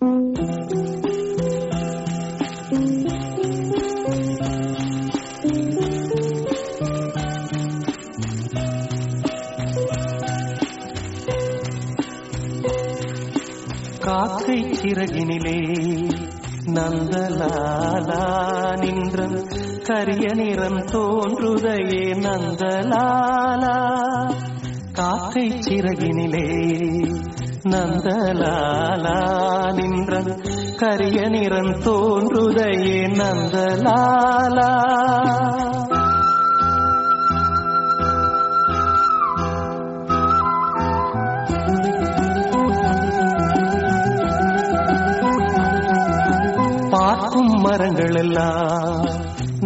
காக்கை சிறகினிலே நந்தலாலா நின்ற கரிய நிறம் தோன்றுதையே நந்தலாலா. காக்கை சிறகினிலே நந்தலாலா நின்றன் கரிய நிறம் தோன்றுதையே நந்தலாலா. பார்க்கும் மரங்களெல்லாம்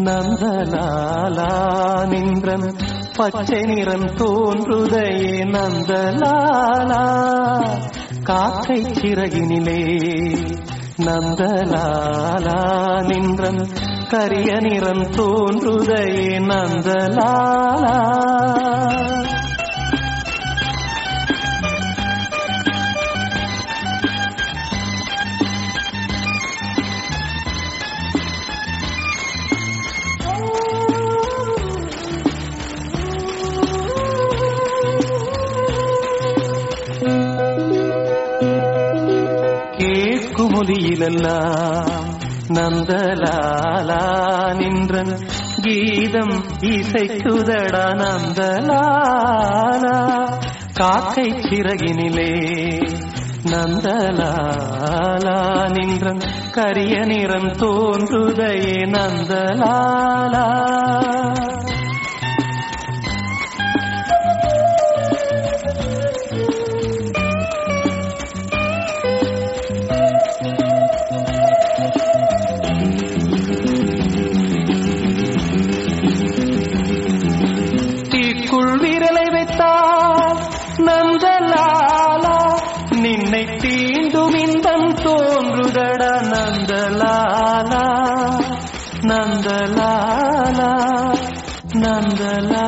நந்தலாலா நின்றன் பச்சை நிறம் தோன்றுதையே நந்தலாலா. காக்கை சிறகினிலே நந்தலாலா. நின்றன் கரிய நிறம் தோன்றுதையே நந்தலாலா. மொழியிலெல்லாம் நந்தலாலா நின்றன் கீதம் இசைக்குதடா நந்தலாலா. காக்கை சிறகினிலே நந்தலாலா நின்றன் கரிய நிறம் தோன்றுதையே நந்தலாலா. நந்தலாலா நந்தலாலா